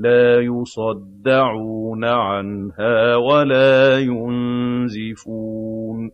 لَّا يُصَدَّعُونَ عَنْهَا وَلَا يُنزِفُونَ.